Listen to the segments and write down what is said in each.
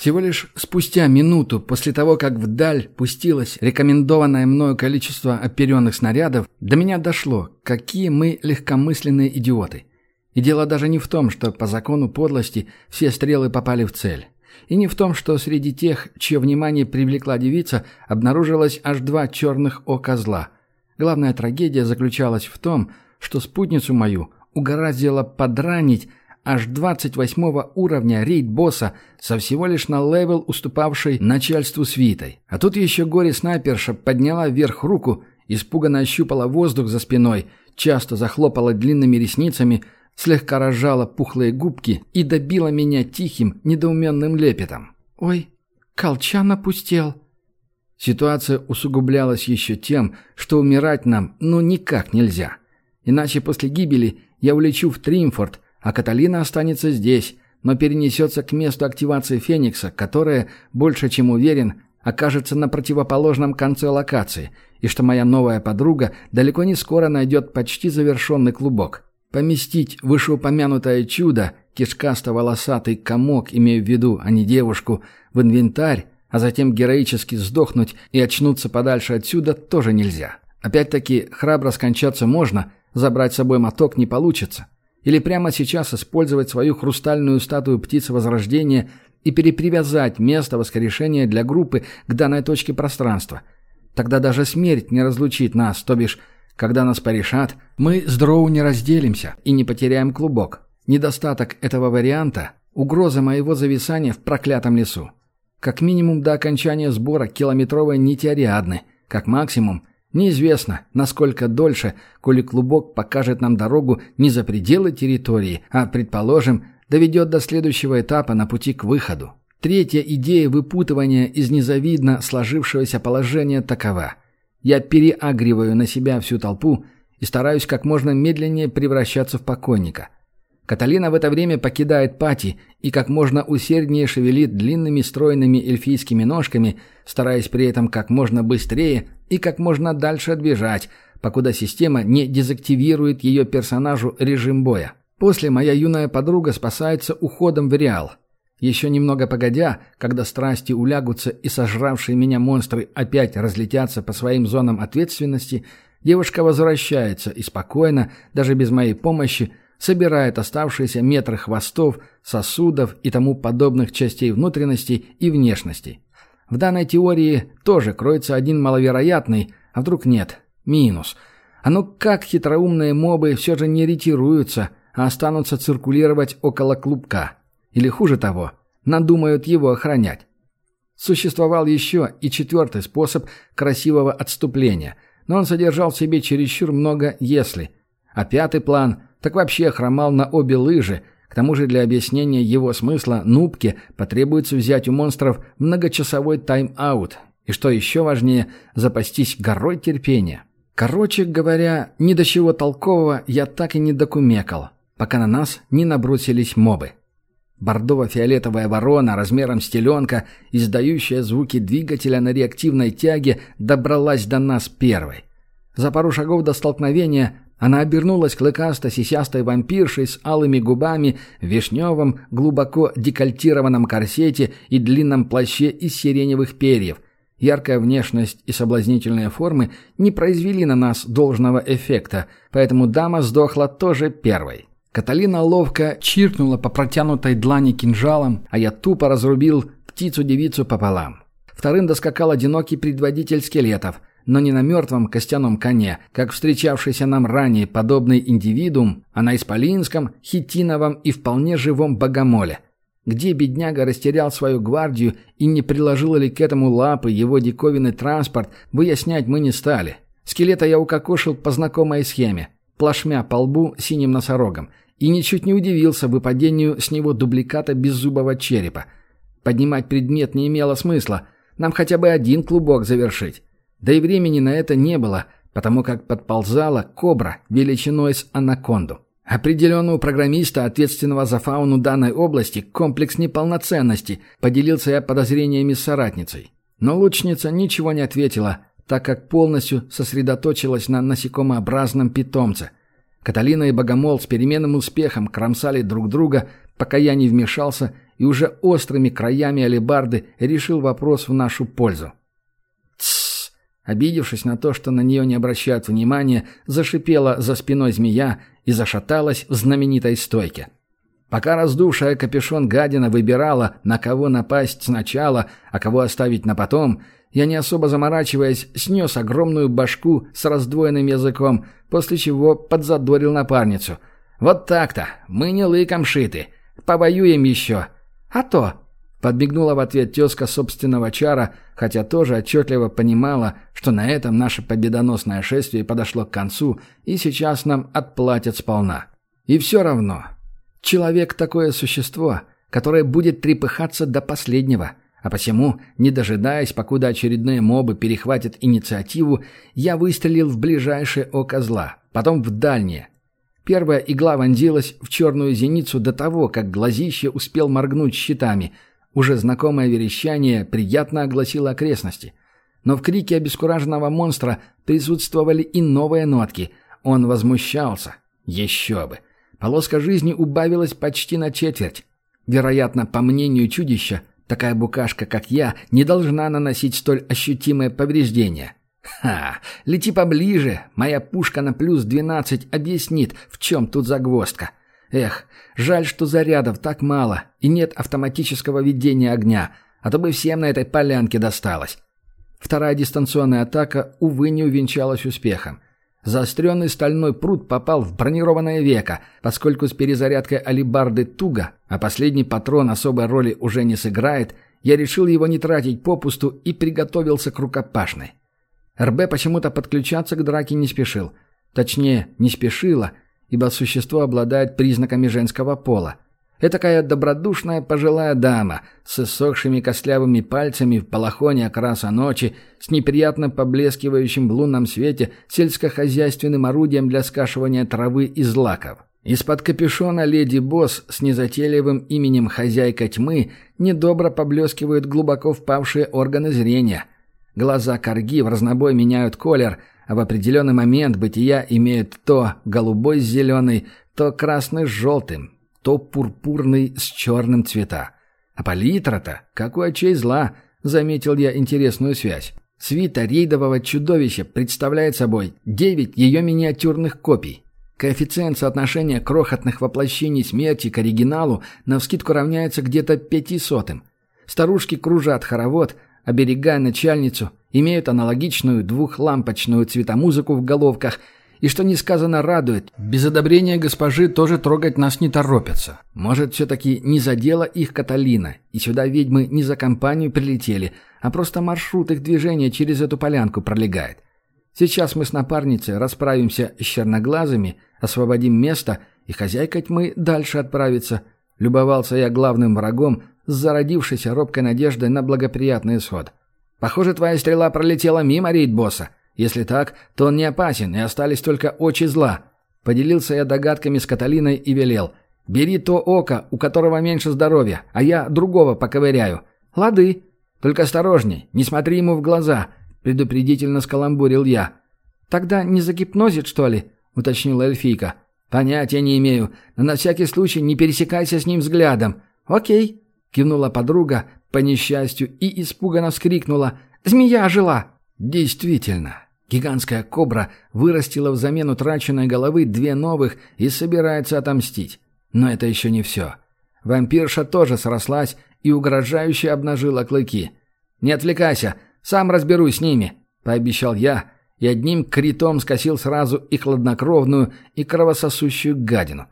Всего лишь спустя минуту после того, как вдаль пустилось рекомендованное мною количество оперенных снарядов, до меня дошло, какие мы легкомысленные идиоты. И дело даже не в том, что по закону подлости все стрелы попали в цель. И не в том, что среди тех, чье внимание привлекла девица, обнаружилось аж два черных ока зла. Главная трагедия заключалась в том, что спутницу мою угораздило подранить аж 28 уровня рейд-босса со всего лишь на level, уступавший начальству свитой. А тут еще горе-снайперша подняла вверх руку, испуганно ощупала воздух за спиной, часто захлопала длинными ресницами, слегка разжала пухлые губки и добила меня тихим, недоуменным лепетом. «Ой, колчан опустел». Ситуация усугублялась еще тем, что умирать нам ну никак нельзя. Иначе после гибели я улечу в Тримфорд – а Каталина останется здесь, но перенесется к месту активации Феникса, которое, больше чем уверен, окажется на противоположном конце локации, и что моя новая подруга далеко не скоро найдет почти завершенный клубок. Поместить вышеупомянутое чудо, кишкасто-волосатый комок, имею в виду, а не девушку, в инвентарь, а затем героически сдохнуть и очнуться подальше отсюда тоже нельзя. Опять-таки, храбро скончаться можно, забрать с собой моток не получится. Или прямо сейчас использовать свою хрустальную статую птицы Возрождения и перепривязать место воскрешения для группы к данной точке пространства. Тогда даже смерть не разлучит нас, то бишь, когда нас порешат, мы с Дроу не разделимся и не потеряем клубок. Недостаток этого варианта – угроза моего зависания в проклятом лесу. Как минимум до окончания сбора километровой нити Ариадны, как максимум Неизвестно, насколько дольше, коли клубок покажет нам дорогу не за пределы территории, а, предположим, доведет до следующего этапа на пути к выходу. Третья идея выпутывания из незавидно сложившегося положения такова. Я переагриваю на себя всю толпу и стараюсь как можно медленнее превращаться в покойника – Каталина в это время покидает пати и как можно усерднее шевелит длинными стройными эльфийскими ножками, стараясь при этом как можно быстрее и как можно дальше отбежать, покуда система не дезактивирует ее персонажу режим боя. После моя юная подруга спасается уходом в Реал. Еще немного погодя, когда страсти улягутся и сожравшие меня монстры опять разлетятся по своим зонам ответственности, девушка возвращается и спокойно, даже без моей помощи, собирает оставшиеся метры хвостов, сосудов и тому подобных частей внутренности и внешности. В данной теории тоже кроется один маловероятный, а вдруг нет, минус. А ну как хитроумные мобы все же не ретируются, а останутся циркулировать около клубка. Или хуже того, надумают его охранять. Существовал еще и четвертый способ красивого отступления, но он содержал в себе чересчур много «если». А пятый план – так вообще хромал на обе лыжи. К тому же для объяснения его смысла нубке потребуется взять у монстров многочасовой тайм-аут. И что еще важнее, запастись горой терпения. Короче говоря, ни до чего толкового я так и не докумекал, пока на нас не набросились мобы. Бордово-фиолетовая ворона размером с теленка, издающая звуки двигателя на реактивной тяге, добралась до нас первой. За пару шагов до столкновения она обернулась клыкасто-сисястой вампиршей с алыми губами в вишневом, глубоко декольтированном корсете и длинном плаще из сиреневых перьев. Яркая внешность и соблазнительные формы не произвели на нас должного эффекта, поэтому дама сдохла тоже первой. Каталина ловко чиркнула по протянутой длани кинжалом, а я тупо разрубил птицу-девицу пополам. Вторым доскакал одинокий предводитель скелетов – но не на мертвом костяном коне, как встречавшийся нам ранее подобный индивидуум, а на исполинском, хитиновом и вполне живом богомоле. Где бедняга растерял свою гвардию и не приложил ли к этому лапы его диковинный транспорт, выяснять мы не стали. Скелета я укокошил по знакомой схеме, плашмя по лбу синим носорогом, и ничуть не удивился выпадению с него дубликата беззубого черепа. Поднимать предмет не имело смысла, нам хотя бы один клубок завершить. Да и времени на это не было, потому как подползала кобра величиной с анаконду. Определенно у программиста, ответственного за фауну данной области, комплекс неполноценности, поделился я подозрениями с соратницей. Но лучница ничего не ответила, так как полностью сосредоточилась на насекомообразном питомце. Каталина и Богомол с переменным успехом кромсали друг друга, пока я не вмешался и уже острыми краями алебарды решил вопрос в нашу пользу. Обидевшись на то, что на нее не обращают внимания, зашипела за спиной змея и зашаталась в знаменитой стойке. Пока раздувшая капюшон гадина выбирала, на кого напасть сначала, а кого оставить на потом, я не особо заморачиваясь, снес огромную башку с раздвоенным языком, после чего подзадорил напарницу. «Вот так-то! Мы не лыком шиты! Повоюем еще!» «А то!» — подбегнула в ответ тезка собственного чара, хотя тоже отчетливо понимала, что на этом наше победоносное шествие подошло к концу, и сейчас нам отплатят сполна. И все равно, Человек – такое существо, которое будет трепыхаться до последнего. А посему, не дожидаясь, покуда очередные мобы перехватят инициативу, я выстрелил в ближайшее око зла, потом в дальнее. Первая игла вонзилась в черную зеницу до того, как глазище успел моргнуть щитами. Уже знакомое верещание приятно огласило окрестности. Но в крике обескураженного монстра присутствовали и новые нотки. Он возмущался. Еще бы. Полоска жизни убавилась почти на четверть. Вероятно, по мнению чудища, такая букашка, как я, не должна наносить столь ощутимое повреждение. Ха! Лети поближе, моя пушка на плюс двенадцать объяснит, в чем тут загвоздка. Эх, жаль, что зарядов так мало и нет автоматического ведения огня, а то бы всем на этой полянке досталось. Вторая дистанционная атака, увы, не увенчалась успехом. Заостренный стальной пруд попал в бронированное веко, поскольку с перезарядкой алибарды туго, а последний патрон особой роли уже не сыграет, я решил его не тратить попусту и приготовился к рукопашной. РБ почему-то подключаться к драке не спешил. Точнее, не спешила, ибо существо обладает признаками женского пола – Этакая добродушная пожилая дама с иссохшими костлявыми пальцами в балахоне окраса ночи, с неприятно поблескивающим в лунном свете сельскохозяйственным орудием для скашивания травы и злаков. Из-под капюшона леди Босс с незатейливым именем «Хозяйка тьмы» недобро поблескивают глубоко впавшие органы зрения. Глаза корги в разнобой меняют колер, а в определенный момент бытия имеют то голубой с зеленый, то красный с желтым, то пурпурный с черным цвета. А палитра-то, как у очей зла, заметил я интересную связь. Свита рейдового чудовища представляет собой девять ее миниатюрных копий. Коэффициент соотношения крохотных воплощений смерти к оригиналу навскидку равняется где-то пятисотым. Старушки кружат хоровод, оберегая начальницу, имеют аналогичную двухлампочную цветомузыку в головках – и что несказанно радует, без одобрения госпожи тоже трогать нас не торопятся. Может, все-таки не задела их Каталина, и сюда ведьмы не за компанию прилетели, а просто маршрут их движения через эту полянку пролегает. Сейчас мы с напарницей расправимся с черноглазыми, освободим место, и хозяйка тьмы дальше отправится. Любовался я главным врагом с зародившейся робкой надеждой на благоприятный исход. «Похоже, твоя стрела пролетела мимо рейд-босса», если так, то он не опасен, и остались только очи зла. Поделился я догадками с Каталиной и велел. «Бери то око, у которого меньше здоровья, а я другого поковыряю». «Лады. Только осторожней, не смотри ему в глаза», — предупредительно скаламбурил я. «Тогда не загипнозит, что ли?» — уточнила эльфийка. «Понятия не имею, но на всякий случай не пересекайся с ним взглядом». «Окей», — кивнула подруга, по несчастью, и испуганно вскрикнула. «Змея жила!» «Действительно, Гигантская кобра вырастила взамен утраченной головы две новых и собирается отомстить. Но это еще не все. Вампирша тоже срослась и угрожающе обнажила клыки. «Не отвлекайся, сам разберусь с ними», — пообещал я, и одним критом скосил сразу и хладнокровную, и кровососущую гадину.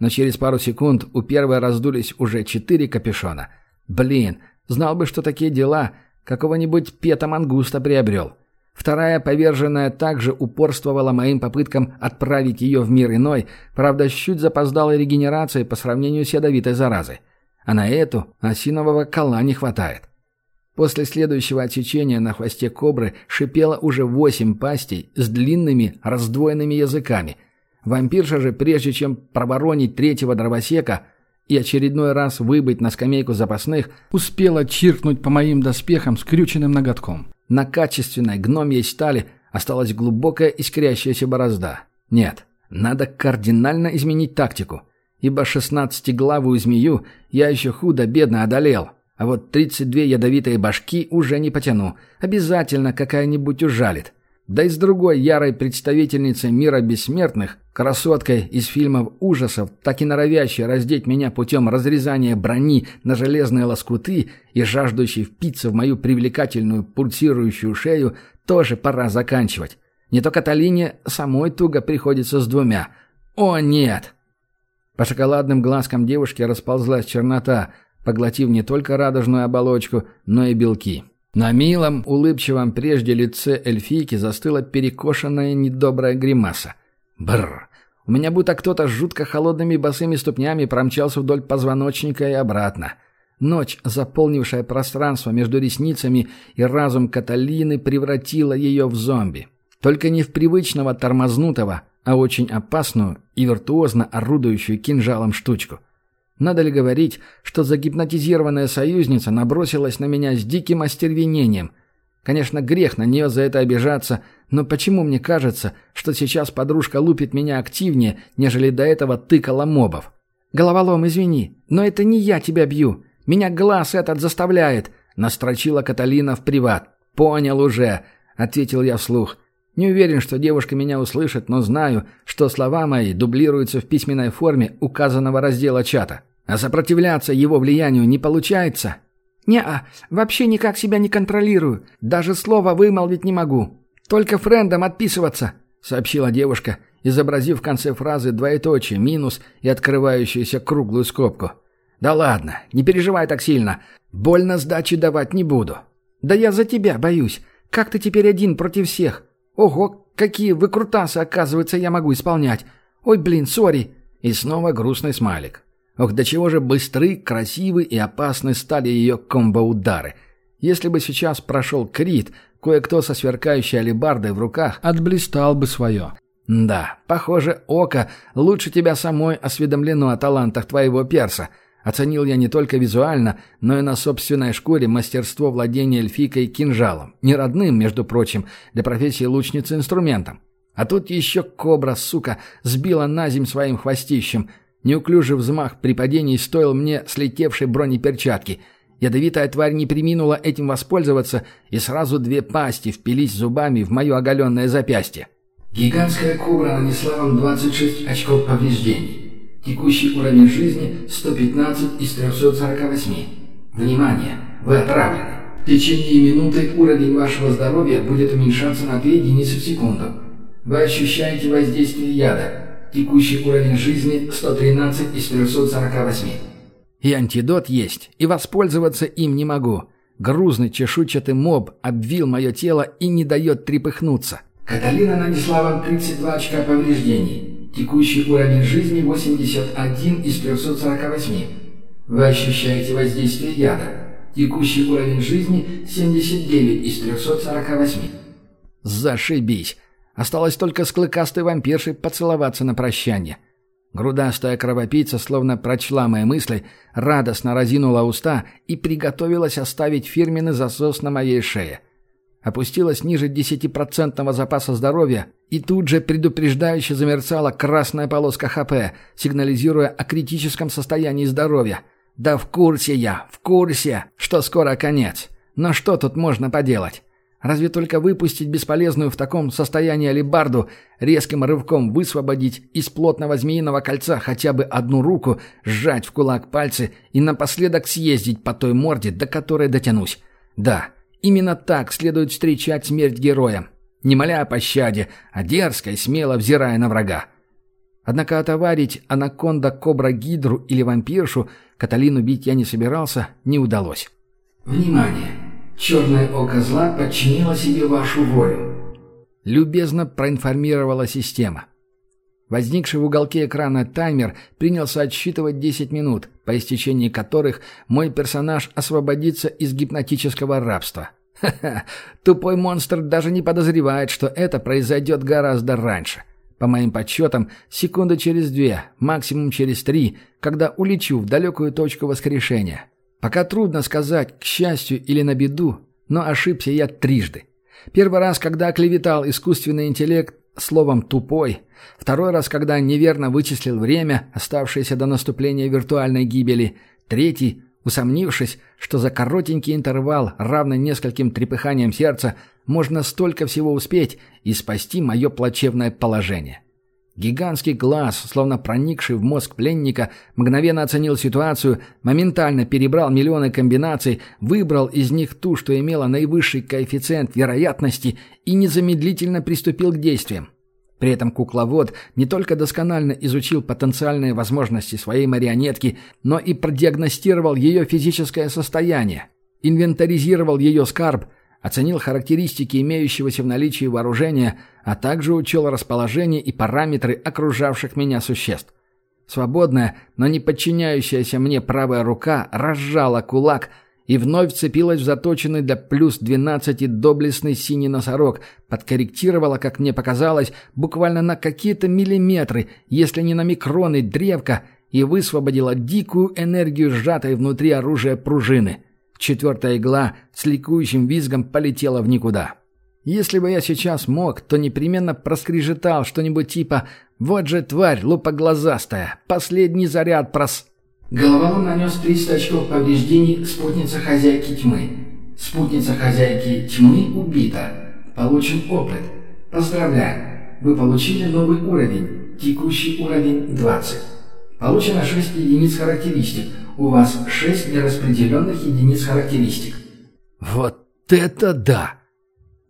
Но через пару секунд у первой раздулись уже четыре капюшона. Блин, знал бы, что такие дела, какого-нибудь пета-мангуста приобрел. Вторая поверженная также упорствовала моим попыткам отправить ее в мир иной, правда, чуть запоздалой регенерацией по сравнению с ядовитой заразой. А на эту осинового кола не хватает. После следующего отсечения на хвосте кобры шипело уже восемь пастей с длинными раздвоенными языками. Вампирша же, прежде чем проборонить третьего дровосека и очередной раз выбыть на скамейку запасных, успела чиркнуть по моим доспехам скрюченным ноготком. На качественной гномьей стали осталась глубокая искрящаяся борозда. Нет, надо кардинально изменить тактику. ибо шестнадцатиглавую змею я еще худо-бедно одолел, а вот тридцать две ядовитые башки уже не потяну. Обязательно какая-нибудь ужалит. Да и с другой ярой представительницей мира бессмертных, красоткой из фильмов ужасов, так и норовящей раздеть меня путем разрезания брони на железные лоскуты и жаждущей впиться в мою привлекательную пульсирующую шею, тоже пора заканчивать. Не то Каталине самой туго приходится с двумя. О, нет! По шоколадным глазкам девушки расползлась чернота, поглотив не только радужную оболочку, но и белки. На милом, улыбчивом прежде лице эльфийки застыла перекошенная недобрая гримаса. Бррр. У меня будто кто-то с жутко холодными босыми ступнями промчался вдоль позвоночника и обратно. Ночь, заполнившая пространство между ресницами и разум Каталины, превратила ее в зомби. Только не в привычного тормознутого, а очень опасную и виртуозно орудующую кинжалом штучку – надо ли говорить, что загипнотизированная союзница набросилась на меня с диким остервенением? Конечно, грех на нее за это обижаться, но почему мне кажется, что сейчас подружка лупит меня активнее, нежели до этого тыкала мобов? «Головолом, извини, но это не я тебя бью. Меня глаз этот заставляет», — настрочила Каталина в приват. «Понял уже», — ответил я вслух. Не уверен, что девушка меня услышит, но знаю, что слова мои дублируются в письменной форме указанного раздела чата. А сопротивляться его влиянию не получается? Не-а, вообще никак себя не контролирую. Даже слова вымолвить не могу. Только френдом отписываться, сообщила девушка, изобразив в конце фразы двоеточие, минус и открывающуюся круглую скобку. Да ладно, не переживай так сильно. Больно сдачи давать не буду. Да я за тебя боюсь. Как ты теперь один против всех? Ого, какие выкрутасы, оказывается, я могу исполнять. Ой, блин, сори. И снова грустный смайлик. Ох, до чего же быстры, красивы и опасны стали ее комбо-удары. Если бы сейчас прошел Крит, кое-кто со сверкающей алебардой в руках отблистал бы свое. Да, похоже, Око лучше тебя самой осведомлено о талантах твоего перса. Оценил я не только визуально, но и на собственной шкуре мастерство владения эльфикой кинжалом. Не родным, между прочим, для профессии лучницы инструментом. А тут еще кобра, сука, сбила на земь своим хвостищем – Неуклюжий взмах при падении стоил мне слетевшей бронеперчатки. Ядовитая тварь не приминула этим воспользоваться, и сразу две пасти впились зубами в мое оголенное запястье. Гигантская кобра нанесла вам 26 очков повреждений. Текущий уровень жизни 115 из 348. Внимание! Вы отравлены. В течение минуты уровень вашего здоровья будет уменьшаться на 2 единицы в секунду. Вы ощущаете воздействие яда. Текущий уровень жизни 113 из 348. И антидот есть, и воспользоваться им не могу. Грузный чешуйчатый моб обвил мое тело и не дает трепыхнуться. Каталина нанесла вам 32 очка повреждений. Текущий уровень жизни 81 из 348. Вы ощущаете воздействие яда. Текущий уровень жизни 79 из 348. Зашибись. Осталось только с клыкастой вампиршей поцеловаться на прощание. Грудастая кровопийца словно прочла мои мысли, радостно разинула уста и приготовилась оставить фирменный засос на моей шее. Опустилась ниже десятипроцентного запаса здоровья, и тут же предупреждающе замерцала красная полоска ХП, сигнализируя о критическом состоянии здоровья. «Да в курсе я, в курсе, что скоро конец. Но что тут можно поделать?» Разве только выпустить бесполезную в таком состоянии алибарду, резким рывком высвободить из плотного змеиного кольца хотя бы одну руку, сжать в кулак пальцы и напоследок съездить по той морде, до которой дотянусь. Да, именно так следует встречать смерть героя. Не моля о пощаде, а дерзко и смело взирая на врага. Однако отоварить анаконда, кобра, гидру или вампиршу Каталину бить я не собирался, не удалось. «Внимание! Черное око зла подчинило себе вашу волю. Любезно проинформировала система. Возникший в уголке экрана таймер принялся отсчитывать 10 минут, по истечении которых мой персонаж освободится из гипнотического рабства. Ха-ха, тупой монстр даже не подозревает, что это произойдет гораздо раньше. По моим подсчетам, секунды через две, максимум через три, когда улечу в далекую точку воскрешения. Пока трудно сказать, к счастью или на беду, но ошибся я трижды. Первый раз, когда оклеветал искусственный интеллект, словом «тупой», второй раз, когда неверно вычислил время, оставшееся до наступления виртуальной гибели, третий, усомнившись, что за коротенький интервал, равный нескольким трепыханиям сердца, можно столько всего успеть и спасти мое плачевное положение. Гигантский глаз, словно проникший в мозг пленника, мгновенно оценил ситуацию, моментально перебрал миллионы комбинаций, выбрал из них ту, что имела наивысший коэффициент вероятности и незамедлительно приступил к действиям. При этом кукловод не только досконально изучил потенциальные возможности своей марионетки, но и продиагностировал ее физическое состояние, инвентаризировал ее скарб – оценил характеристики имеющегося в наличии вооружения, а также учел расположение и параметры окружавших меня существ. Свободная, но не подчиняющаяся мне правая рука разжала кулак и вновь вцепилась в заточенный для плюс 12 доблестный синий носорог, подкорректировала, как мне показалось, буквально на какие-то миллиметры, если не на микроны древка, и высвободила дикую энергию сжатой внутри оружия пружины – Четвертая игла с ликующим визгом полетела в никуда. Если бы я сейчас мог, то непременно проскрежетал что-нибудь типа «Вот же тварь лупоглазастая! Последний заряд прос...» Головолом нанес 300 очков повреждений спутница хозяйки тьмы. Спутница хозяйки тьмы убита. Получен опыт. Поздравляем! Вы получили новый уровень. Текущий уровень 20. Получено 6 единиц характеристик. У вас 6 нераспределенных единиц характеристик. Вот это да!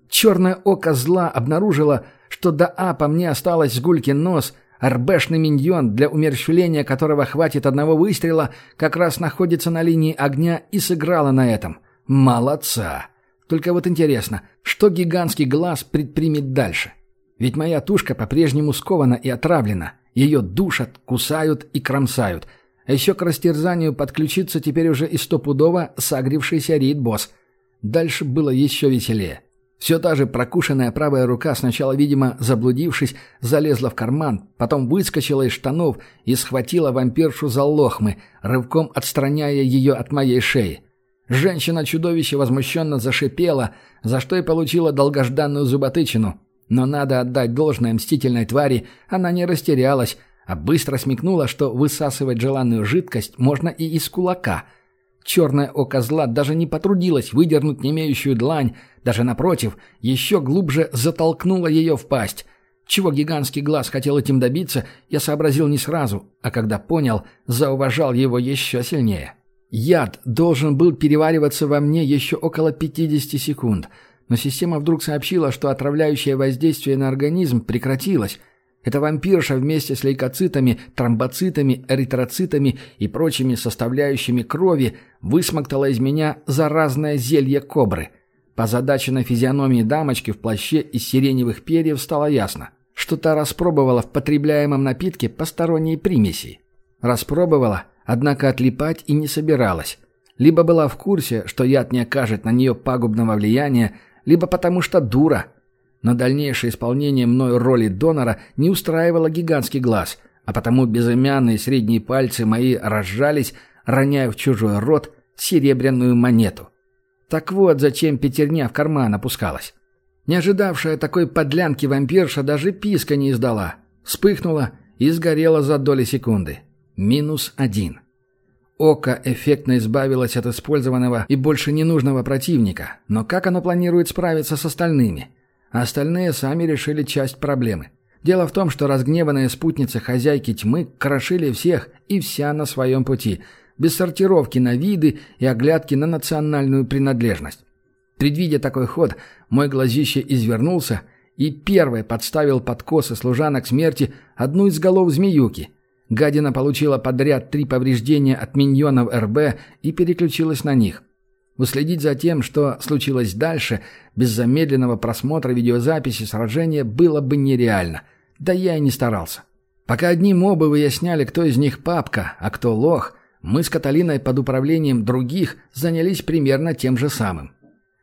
Черное око зла обнаружило, что до А по мне осталось сгулькин нос, РБшный миньон, для умерщвления которого хватит одного выстрела, как раз находится на линии огня и сыграла на этом. Молодца! Только вот интересно, что гигантский глаз предпримет дальше? Ведь моя тушка по-прежнему скована и отравлена. Ее душат, кусают и кромсают. А еще к растерзанию подключится теперь уже и стопудово согревшийся рейд-босс. Дальше было еще веселее. Все та же прокушенная правая рука, сначала, видимо, заблудившись, залезла в карман, потом выскочила из штанов и схватила вампиршу за лохмы, рывком отстраняя ее от моей шеи. Женщина-чудовище возмущенно зашипела, за что и получила долгожданную зуботычину, но надо отдать должное мстительной твари, она не растерялась, а быстро смекнула, что высасывать желанную жидкость можно и из кулака. Черное око зла даже не потрудилось выдернуть немеющую длань, даже напротив, еще глубже затолкнула ее в пасть. Чего гигантский глаз хотел этим добиться, я сообразил не сразу, а когда понял, зауважал его еще сильнее. Яд должен был перевариваться во мне еще около 50 секунд — но система вдруг сообщила, что отравляющее воздействие на организм прекратилось. Эта вампирша вместе с лейкоцитами, тромбоцитами, эритроцитами и прочими составляющими крови высмоктала из меня заразное зелье кобры. По задаче на физиономии дамочки в плаще из сиреневых перьев стало ясно, что та распробовала в потребляемом напитке посторонние примеси. Распробовала, однако отлипать и не собиралась. Либо была в курсе, что яд не окажет на нее пагубного влияния, либо потому что дура. Но дальнейшее исполнение мною роли донора не устраивало гигантский глаз, а потому безымянные средние пальцы мои разжались, роняя в чужой рот серебряную монету. Так вот, зачем пятерня в карман опускалась. Не ожидавшая такой подлянки вампирша даже писка не издала. Вспыхнула и сгорела за доли секунды. Минус один. Око эффектно избавилось от использованного и больше ненужного противника, но как оно планирует справиться с остальными? Остальные сами решили часть проблемы. Дело в том, что разгневанные спутницы хозяйки тьмы крошили всех и вся на своем пути, без сортировки на виды и оглядки на национальную принадлежность. Предвидя такой ход, мой глазище извернулся и первый подставил под косы служанок смерти одну из голов змеюки – Гадина получила подряд три повреждения от миньонов РБ и переключилась на них. Уследить за тем, что случилось дальше, без замедленного просмотра видеозаписи сражения было бы нереально. Да я и не старался. Пока одни мобы выясняли, кто из них папка, а кто лох, мы с Каталиной под управлением других занялись примерно тем же самым.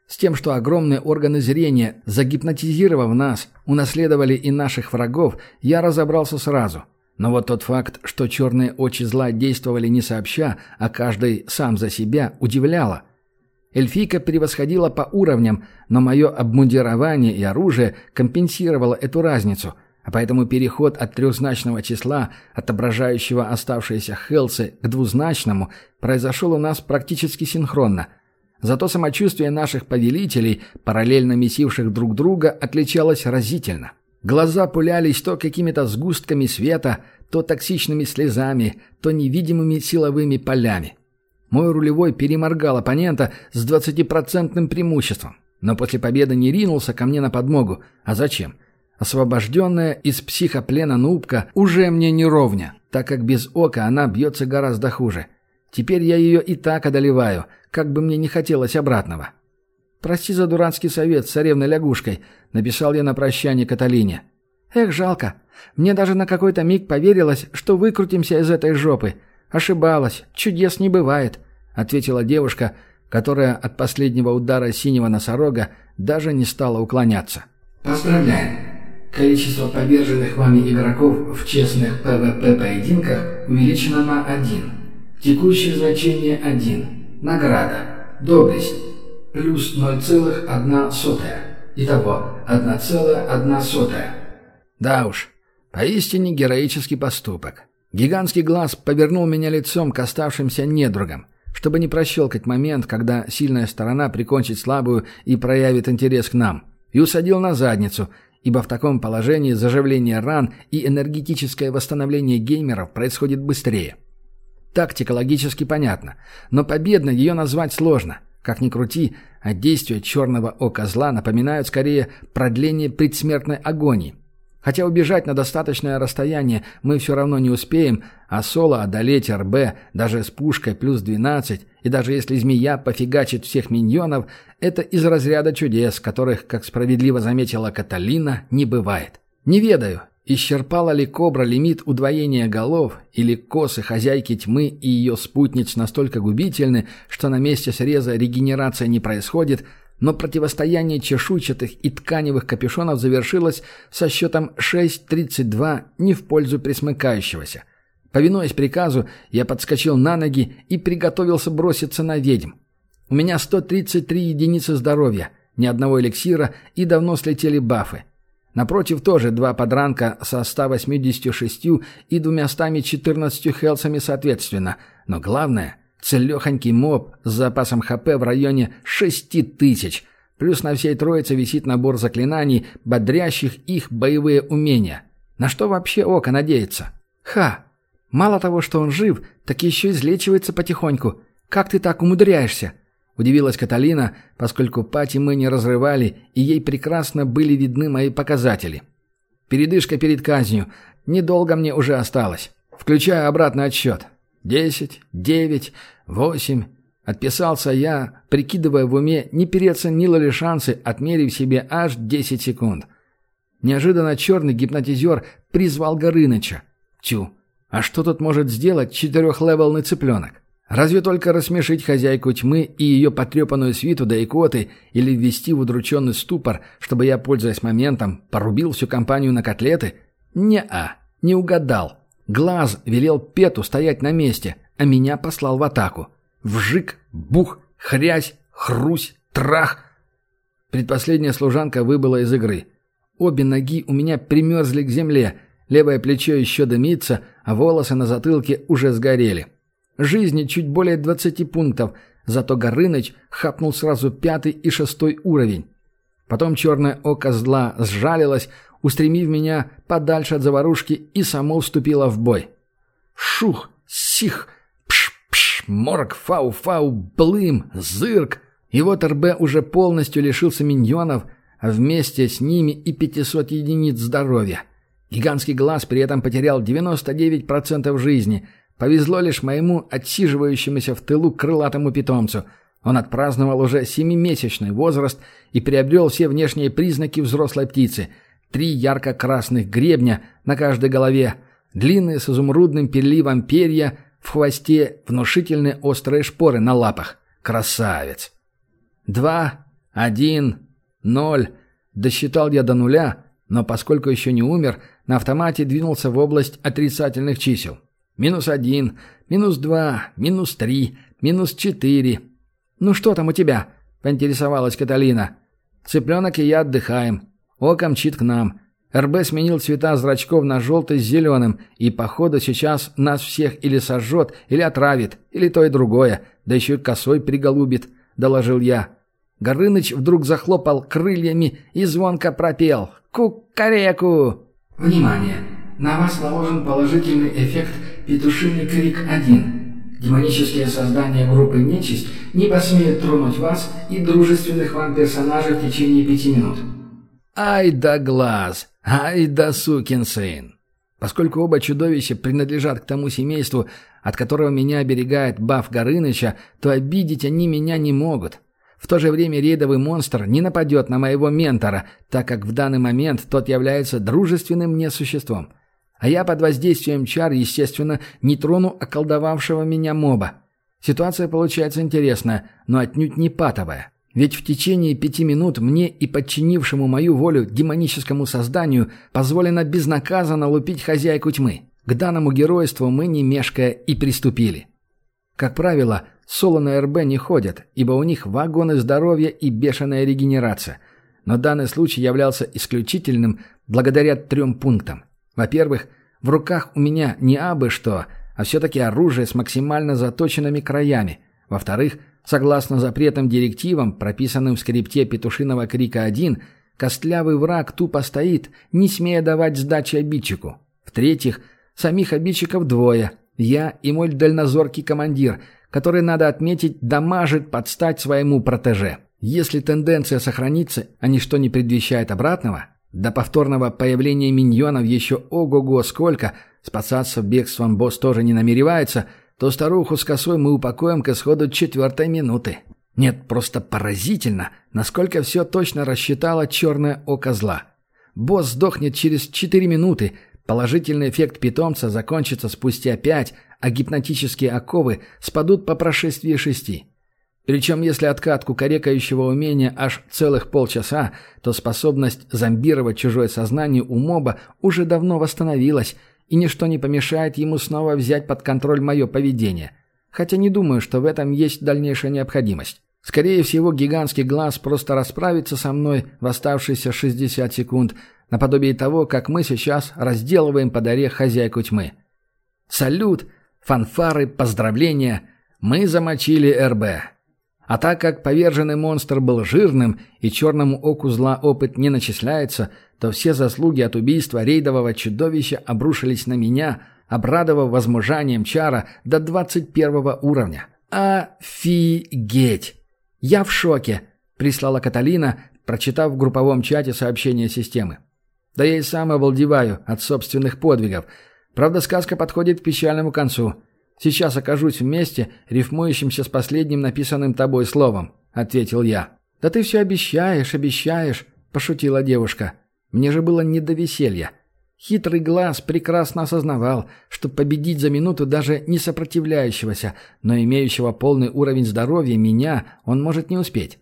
С тем, что огромные органы зрения, загипнотизировав нас, унаследовали и наших врагов, я разобрался сразу – но вот тот факт, что черные очи зла действовали не сообща, а каждый сам за себя, удивляло. Эльфийка превосходила по уровням, но мое обмундирование и оружие компенсировало эту разницу, а поэтому переход от трехзначного числа, отображающего оставшиеся хелсы, к двузначному, произошел у нас практически синхронно. Зато самочувствие наших повелителей, параллельно месивших друг друга, отличалось разительно. Глаза пулялись то какими-то сгустками света, то токсичными слезами, то невидимыми силовыми полями. Мой рулевой переморгал оппонента с двадцатипроцентным преимуществом, но после победы не ринулся ко мне на подмогу. А зачем? — Освобожденная из психоплена нубка уже мне не ровня, так как без ока она бьется гораздо хуже. Теперь я ее и так одолеваю, как бы мне не хотелось обратного. «Прости за дурацкий совет с царевной лягушкой», — написал я на прощание Каталине. «Эх, жалко. Мне даже на какой-то миг поверилось, что выкрутимся из этой жопы. Ошибалась. Чудес не бывает», — ответила девушка, которая от последнего удара синего носорога даже не стала уклоняться. «Поздравляем! Количество поверженных вами игроков в честных PvP-поединках увеличено на 1. Текущее значение 1. Награда. Доблесть. Плюс 0,1. Итого 1,1. Да уж, поистине героический поступок. Гигантский глаз повернул меня лицом к оставшимся недругам, чтобы не прощелкать момент, когда сильная сторона прикончит слабую и проявит интерес к нам, и усадил на задницу – ибо в таком положении заживление ран и энергетическое восстановление геймеров происходит быстрее. Тактика логически понятна, но победно ее назвать сложно. Как ни крути, а действия черного ока зла напоминают скорее продление предсмертной агонии – Хотя убежать на достаточное расстояние мы все равно не успеем, а соло одолеть РБ даже с пушкой плюс 12, и даже если змея пофигачит всех миньонов, это из разряда чудес, которых, как справедливо заметила Каталина, не бывает. Не ведаю, исчерпала ли Кобра лимит удвоения голов, или косы хозяйки тьмы и ее спутниц настолько губительны, что на месте среза регенерация не происходит – но противостояние чешуйчатых и тканевых капюшонов завершилось со счетом 6-32 не в пользу присмыкающегося. Повинуясь приказу, я подскочил на ноги и приготовился броситься на ведьм. У меня 133 единицы здоровья, ни одного эликсира и давно слетели бафы. Напротив тоже два подранка со 186 и 214 хелсами соответственно. Но главное — Целехонький моб с запасом ХП в районе шести тысяч. Плюс на всей троице висит набор заклинаний, бодрящих их боевые умения. На что вообще Око надеется? Ха! Мало того, что он жив, так еще излечивается потихоньку. Как ты так умудряешься? Удивилась Каталина, поскольку пати мы не разрывали, и ей прекрасно были видны мои показатели. Передышка перед казнью. Недолго мне уже осталось. Включаю обратный отсчет. Десять, девять, восемь. Отписался я, прикидывая в уме, не переоценила ли шансы, отмерив себе аж десять секунд. Неожиданно черный гипнотизер призвал Горыныча. Тю, а что тут может сделать четырехлевелный цыпленок? Разве только рассмешить хозяйку тьмы и ее потрепанную свиту да икоты или ввести в удрученный ступор, чтобы я, пользуясь моментом, порубил всю компанию на котлеты? Не-а, не угадал. Глаз велел Пету стоять на месте, а меня послал в атаку. Вжик, бух, хрясь, хрусь, трах. Предпоследняя служанка выбыла из игры. Обе ноги у меня примерзли к земле, левое плечо еще дымится, а волосы на затылке уже сгорели. Жизни чуть более двадцати пунктов, зато Горыныч хапнул сразу пятый и шестой уровень. Потом черное око зла сжалилось, устремив меня подальше от заварушки, и само вступило в бой. Шух, сих, пш-пш, морг, фау-фау, блым, зырк. И вот РБ уже полностью лишился миньонов, а вместе с ними и 500 единиц здоровья. Гигантский глаз при этом потерял 99% жизни. Повезло лишь моему отсиживающемуся в тылу крылатому питомцу. Он отпраздновал уже семимесячный возраст и приобрел все внешние признаки взрослой птицы – Три ярко-красных гребня на каждой голове, длинные с изумрудным переливом перья, в хвосте внушительные острые шпоры на лапах. Красавец! Два, один, ноль. Досчитал я до нуля, но поскольку еще не умер, на автомате двинулся в область отрицательных чисел. Минус один, минус два, минус три, минус четыре. «Ну что там у тебя?» — поинтересовалась Каталина. «Цыпленок и я отдыхаем. Око мчит к нам. РБ сменил цвета зрачков на желтый с зеленым, и, походу, сейчас нас всех или сожжет, или отравит, или то и другое, да еще и косой приголубит», — доложил я. Горыныч вдруг захлопал крыльями и звонко пропел «Кукареку!» «Внимание! На вас наложен положительный эффект «Петушиный крик-1». Демонические создания группы «Нечисть» не посмеют тронуть вас и дружественных вам персонажей в течение пяти минут. Ай да глаз! Ай да сукин сын! Поскольку оба чудовища принадлежат к тому семейству, от которого меня оберегает Баф Горыныча, то обидеть они меня не могут. В то же время рейдовый монстр не нападет на моего ментора, так как в данный момент тот является дружественным мне существом. А я под воздействием чар, естественно, не трону околдовавшего меня моба. Ситуация получается интересная, но отнюдь не патовая. Ведь в течение пяти минут мне и подчинившему мою волю демоническому созданию позволено безнаказанно лупить хозяйку тьмы. К данному геройству мы, не мешкая, и приступили. Как правило, соло на РБ не ходят, ибо у них вагоны здоровья и бешеная регенерация. Но данный случай являлся исключительным благодаря трем пунктам. Во-первых, в руках у меня не абы что, а все-таки оружие с максимально заточенными краями. Во-вторых, согласно запретным директивам, прописанным в скрипте Петушиного Крика-1, костлявый враг тупо стоит, не смея давать сдачи обидчику. В-третьих, самих обидчиков двое – я и мой дальнозоркий командир, который, надо отметить, дамажит под стать своему протеже. Если тенденция сохранится, а ничто не предвещает обратного, до повторного появления миньонов еще ого-го сколько, спасаться бегством босс тоже не намеревается, то старуху с косой мы упокоим к исходу четвертой минуты. Нет, просто поразительно, насколько все точно рассчитало черное око зла. Босс сдохнет через четыре минуты, положительный эффект питомца закончится спустя пять, а гипнотические оковы спадут по прошествии шести. Причем если откатку корекающего умения аж целых полчаса, то способность зомбировать чужое сознание у моба уже давно восстановилась, и ничто не помешает ему снова взять под контроль мое поведение. Хотя не думаю, что в этом есть дальнейшая необходимость. Скорее всего, гигантский глаз просто расправится со мной в оставшиеся 60 секунд, наподобие того, как мы сейчас разделываем под орех хозяйку тьмы. Салют, фанфары, поздравления. Мы замочили РБ. А так как поверженный монстр был жирным и черному оку зла опыт не начисляется, то все заслуги от убийства рейдового чудовища обрушились на меня, обрадовав возмужанием чара до 21 уровня. «Офигеть! Я в шоке!» — прислала Каталина, прочитав в групповом чате сообщение системы. «Да я и сам обалдеваю от собственных подвигов. Правда, сказка подходит к печальному концу. Сейчас окажусь вместе, рифмующимся с последним написанным тобой словом», — ответил я. «Да ты все обещаешь, обещаешь», — пошутила девушка. «Мне же было не до веселья». Хитрый глаз прекрасно осознавал, что победить за минуту даже не сопротивляющегося, но имеющего полный уровень здоровья меня он может не успеть.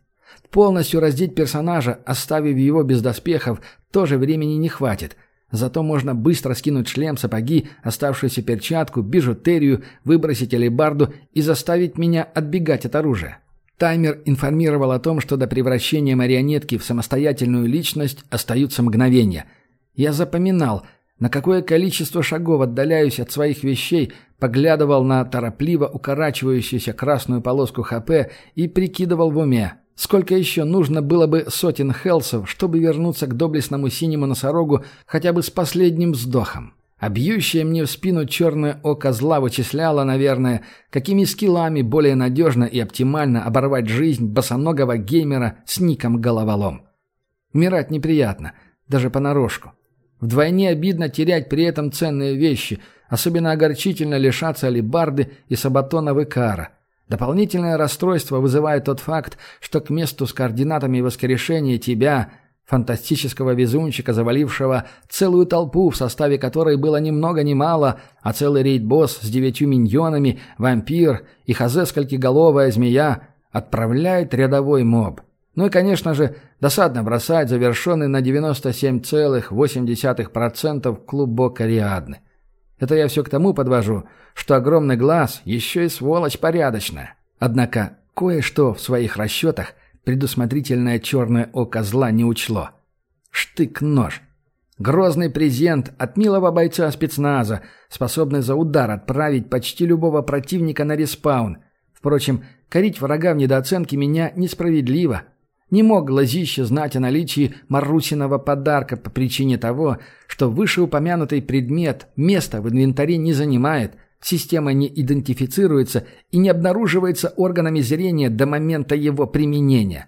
Полностью раздеть персонажа, оставив его без доспехов, тоже времени не хватит, Зато можно быстро скинуть шлем, сапоги, оставшуюся перчатку, бижутерию, выбросить алебарду и заставить меня отбегать от оружия. Таймер информировал о том, что до превращения марионетки в самостоятельную личность остаются мгновения. Я запоминал, на какое количество шагов отдаляюсь от своих вещей, поглядывал на торопливо укорачивающуюся красную полоску ХП и прикидывал в уме, Сколько еще нужно было бы сотен хелсов, чтобы вернуться к доблестному синему носорогу хотя бы с последним вздохом? А мне в спину черное око зла вычисляло, наверное, какими скиллами более надежно и оптимально оборвать жизнь босоногого геймера с ником Головолом. Умирать неприятно, даже понарошку. Вдвойне обидно терять при этом ценные вещи, особенно огорчительно лишаться алибарды и сабатона Икара. Дополнительное расстройство вызывает тот факт, что к месту с координатами воскрешения тебя, фантастического везунчика, завалившего целую толпу, в составе которой было ни много ни мало, а целый рейд-босс с девятью миньонами, вампир и хазескалькиголовая змея, отправляет рядовой моб. Ну и, конечно же, досадно бросать завершенный на 97,8% клубок Ариадны. Это я все к тому подвожу, что огромный глаз еще и сволочь порядочная. Однако кое-что в своих расчетах предусмотрительное черное око зла не учло. Штык-нож. Грозный презент от милого бойца спецназа, способный за удар отправить почти любого противника на респаун. Впрочем, корить врага в недооценке меня несправедливо. Не мог глазище знать о наличии Марусиного подарка по причине того, что вышеупомянутый предмет места в инвентаре не занимает, система не идентифицируется и не обнаруживается органами зрения до момента его применения.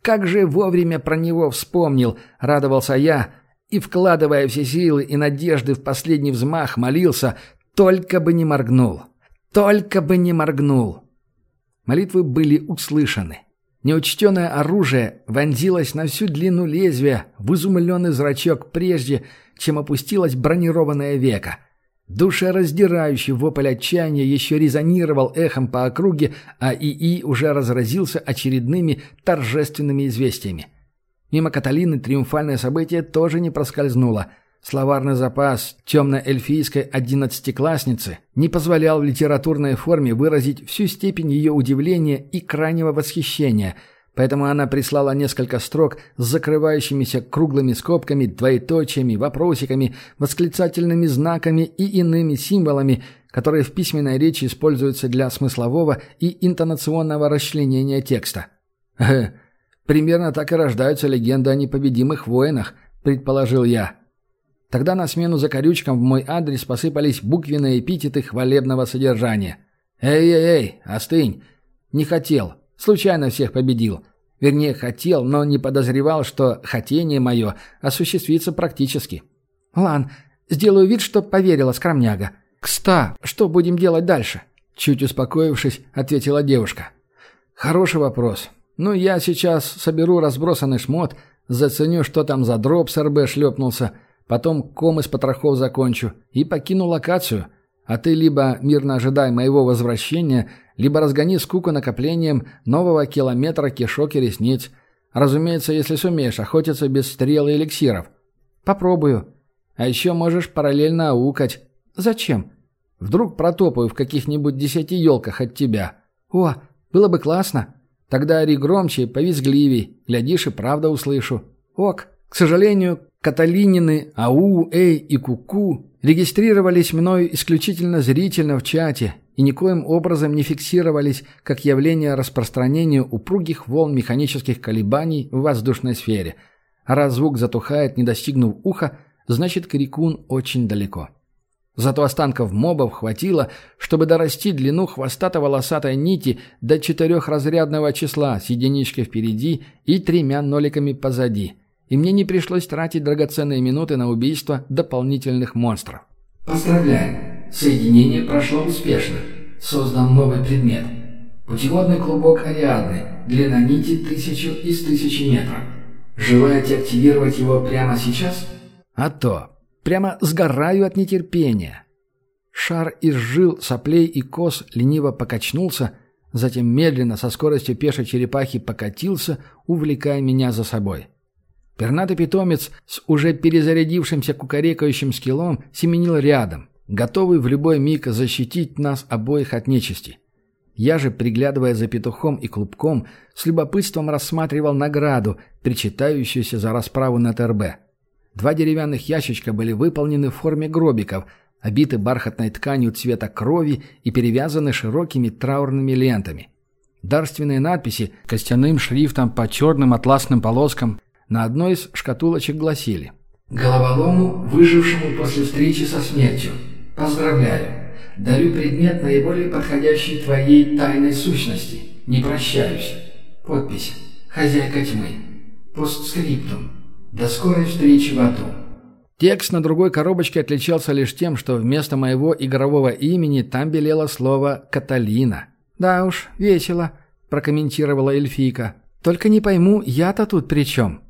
Как же вовремя про него вспомнил, радовался я, и, вкладывая все силы и надежды в последний взмах, молился «Только бы не моргнул! Только бы не моргнул!» Молитвы были услышаны. Неучтенное оружие вонзилось на всю длину лезвия в изумленный зрачок прежде, чем опустилось бронированное веко. Душераздирающий вопль отчаяния еще резонировал эхом по округе, а ИИ уже разразился очередными торжественными известиями – Мимо Каталины триумфальное событие тоже не проскользнуло. Словарный запас темно-эльфийской одиннадцатиклассницы не позволял в литературной форме выразить всю степень ее удивления и крайнего восхищения, поэтому она прислала несколько строк с закрывающимися круглыми скобками, двоеточиями, вопросиками, восклицательными знаками и иными символами, которые в письменной речи используются для смыслового и интонационного расчленения текста. Примерно так и рождаются легенды о непобедимых воинах, предположил я. Тогда на смену закорючкам в мой адрес посыпались буквенные эпитеты хвалебного содержания. «Эй-эй-эй, остынь!» «Не хотел. Случайно всех победил. Вернее, хотел, но не подозревал, что хотение мое осуществится практически». «Лан, сделаю вид, что поверила скромняга. Кста, что будем делать дальше?» Чуть успокоившись, ответила девушка. «Хороший вопрос. Ну, я сейчас соберу разбросанный шмот, заценю, что там за дроп с РБ шлепнулся, потом ком из потрохов закончу и покину локацию. А ты либо мирно ожидай моего возвращения, либо разгони скуку накоплением нового километра кишок и ресниц. Разумеется, если сумеешь охотиться без стрел и эликсиров. Попробую. А еще можешь параллельно аукать. Зачем? Вдруг протопаю в каких-нибудь десяти елках от тебя. О, было бы классно. Тогда ори громче, повизгливей. Глядишь, и правда услышу. Ок. К сожалению, Каталинины, АУ, Эй и Куку регистрировались мною исключительно зрительно в чате и никоим образом не фиксировались как явление распространения упругих волн механических колебаний в воздушной сфере. Раз звук затухает, не достигнув уха, значит крикун очень далеко. Зато останков мобов хватило, чтобы дорасти длину хвостато-волосатой нити до четырехразрядного числа с единичкой впереди и тремя ноликами позади. И мне не пришлось тратить драгоценные минуты на убийство дополнительных монстров. Поздравляем! Соединение прошло успешно. Создан новый предмет. Путеводный клубок Ариадны. Длина нити тысячу из тысячи метров. Желаете активировать его прямо сейчас? А то. Прямо сгораю от нетерпения. Шар из жил, соплей и кос лениво покачнулся, затем медленно, со скоростью пешей черепахи, покатился, увлекая меня за собой. Пернатый питомец с уже перезарядившимся кукарекающим скиллом семенил рядом, готовый в любой миг защитить нас обоих от нечисти. Я же, приглядывая за петухом и клубком, с любопытством рассматривал награду, причитающуюся за расправу на ТРБ. Два деревянных ящичка были выполнены в форме гробиков, обиты бархатной тканью цвета крови и перевязаны широкими траурными лентами. Дарственные надписи костяным шрифтом по черным атласным полоскам на одной из шкатулочек гласили «Головолому, выжившему после встречи со смертью. Поздравляю. Дарю предмет наиболее подходящий твоей тайной сущности. Не прощаюсь. Подпись. Хозяйка тьмы. Постскриптум. До скорой встречи в аду. Текст на другой коробочке отличался лишь тем, что вместо моего игрового имени там белело слово «Каталина». «Да уж, весело», – прокомментировала эльфийка. «Только не пойму, я-то тут при чем?»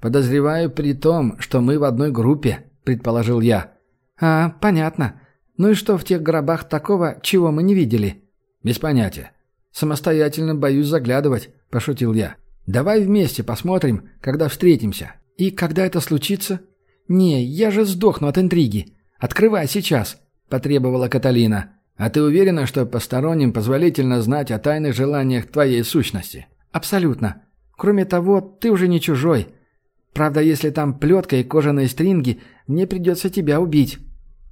«Подозреваю при том, что мы в одной группе», – предположил я. «А, понятно. Ну и что в тех гробах такого, чего мы не видели?» «Без понятия. Самостоятельно боюсь заглядывать», – пошутил я. «Давай вместе посмотрим, когда встретимся. «И когда это случится?» «Не, я же сдохну от интриги. Открывай сейчас», — потребовала Каталина. «А ты уверена, что посторонним позволительно знать о тайных желаниях твоей сущности?» «Абсолютно. Кроме того, ты уже не чужой. Правда, если там плетка и кожаные стринги, мне придется тебя убить».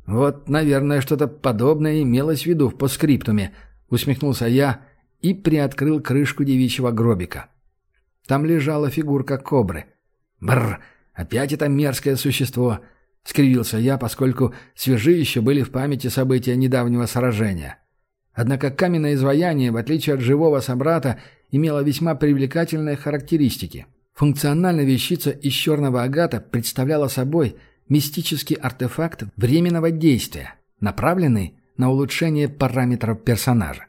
«Вот, наверное, что-то подобное имелось в виду в постскриптуме», — усмехнулся я и приоткрыл крышку девичьего гробика. Там лежала фигурка кобры. «Бррр! Опять это мерзкое существо!» — скривился я, поскольку свежи еще были в памяти события недавнего сражения. Однако каменное изваяние, в отличие от живого собрата, имело весьма привлекательные характеристики. Функциональная вещица из черного агата представляла собой мистический артефакт временного действия, направленный на улучшение параметров персонажа.